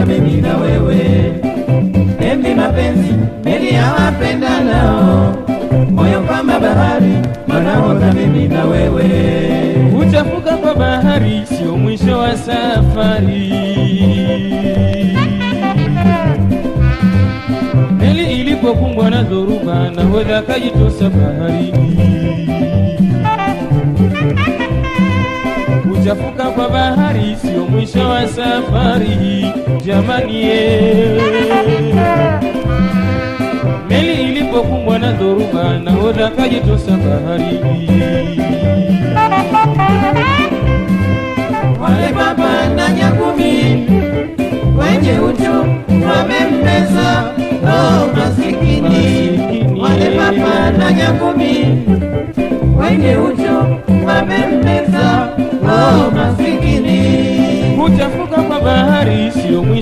manahodha mimi na wewe. Embi mapenzi meli ya wapenda nao, moyo kama bahari, manahodha mimi na wewe. Kuchafuka kwa bahari sio mwisho wa safari. Meli ilipokumbwa na dhoruba, nahodha akajitosa baharini. Kuchafuka kwa bahari sio mwisho wa safari, jamani ye. Meli ilipokumbwa na dhoruba, nahodha kajitosa bahari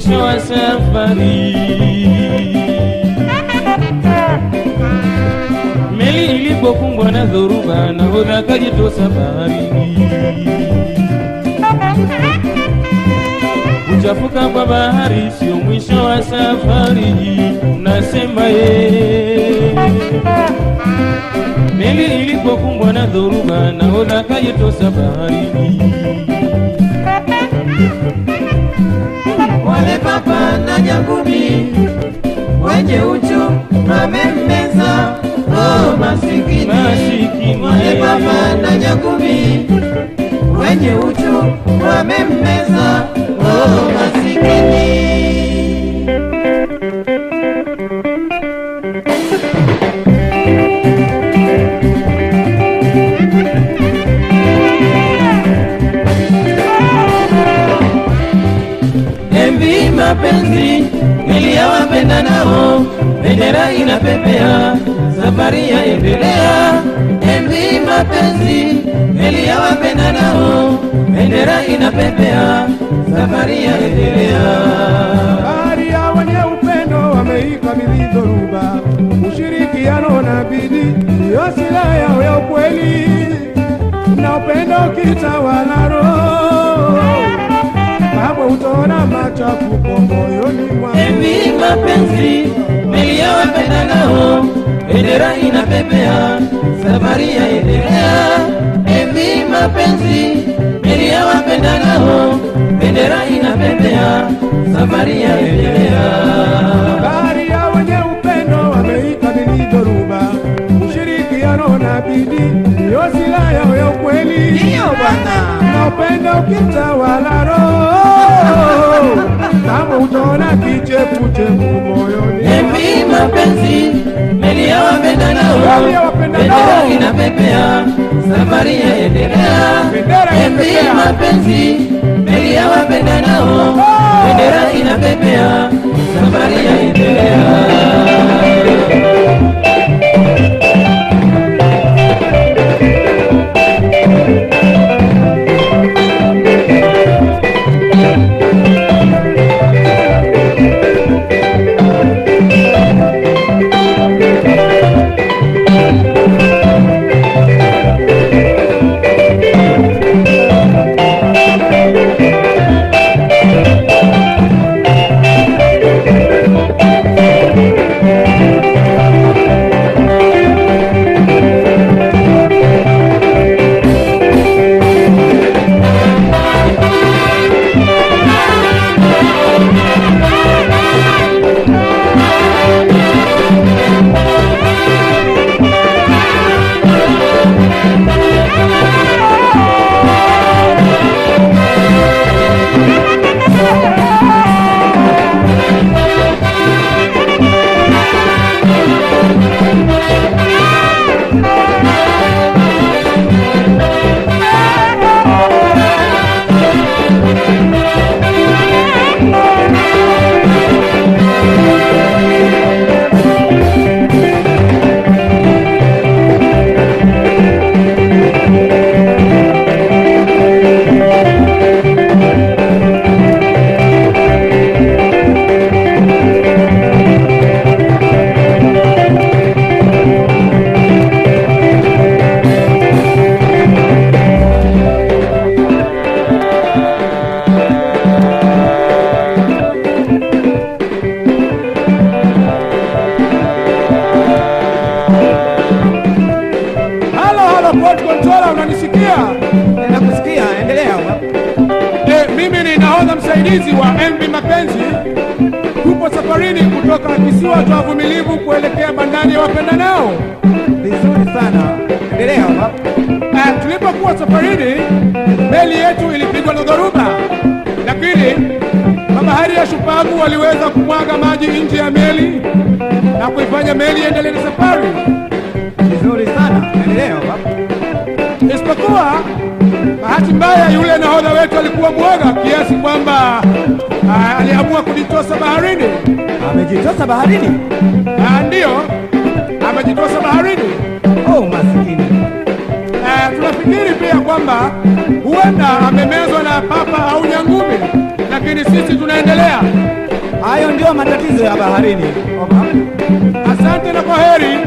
mwisho wa safari. Meli ilipokumbwa na dhoruba, nahodha akajitosa baharini. Kuchafuka kwa bahari sio mwisho wa safari, nasema ye. Meli ilipokumbwa na dhoruba, nahodha akajitosa baharini. Wenye uchu O oh masikini. mwenye papa na nyakumi wenye uchu wamemmeza, oh masikini. Inapepea, safari yaendelea. Embi mapenzi meli ya nao, bendera inapepea, safari yaendelea. Bahari ya wenye upendo wameikabidhi dhoruba, ushirikiano na bidii ndiyo silaha yao ya ukweli, na upendo kitawala roho, hapo utaona machafuko moyoni mwako. Embi mapenzi niliyowapenda nao, bendera inapepea, safari yaendelea. Evi mapenzi niliyowapenda nao, bendera inapepea, safari yaendelea. Bahari ya wenye upendo wameikabidhi dhoruba, ushirikiano na bidii ndiyo silaha yao ya ukweli. Ndiyo bwana. na upendo ukitawala roho, kama utaona kichefuchefu moyoni. Embi mapenzi niliyowapenda nao, Niliyowapenda bendera inapepea, safari yaendelea. Bendera mapenzi, meli ya niliyowapenda nao, bendera inapepea, safari yaendelea. Kontola, Port Kontola, unanisikia? Nakusikia, endelea. Eh, mimi ni nahodha msaidizi wa MV Mapenzi. Tupo safarini kutoka kisiwa cha vumilivu kuelekea bandari ya wapendanao. Vizuri sana, endelea. Uh, tulipokuwa safarini meli yetu ilipigwa na dhoruba, lakini mabahari ya shupavu waliweza kumwaga maji nje ya meli na kuifanya meli iendelee na safari. Wetu alikuwa mwoga kiasi kwamba ah, aliamua kujitosa baharini. Amejitosa baharini. Ah, Ndiyo, amejitosa baharini. Oh, masikini. Ah, tunafikiri pia kwamba huenda amemezwa na papa au nyangumi, lakini sisi tunaendelea. Hayo ndio matatizo ya baharini. Asante na kwaheri. heri.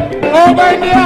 out.